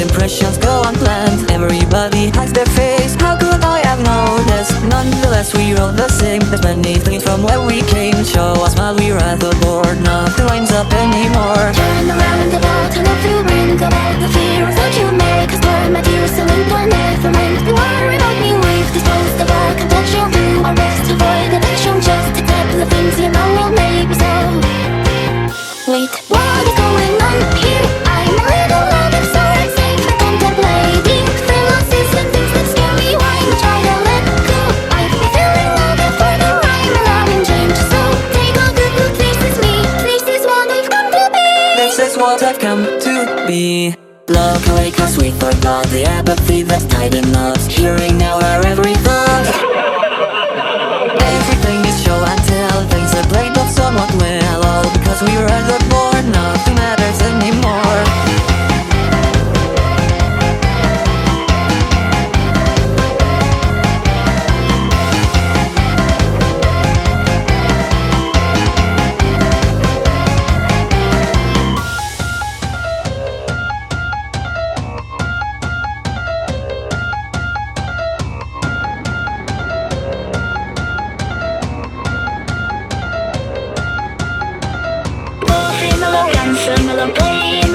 impressions go unplanned. Everybody hides their face. How could I have noticed? Nonetheless we are all the same. There's many things from where we came. Show us smile we're at the board. Not the lines up anymore. Turn around What I've come to be. Look away cause we forgot the apathy that's tied in us Hearing now our every thought I'm calling.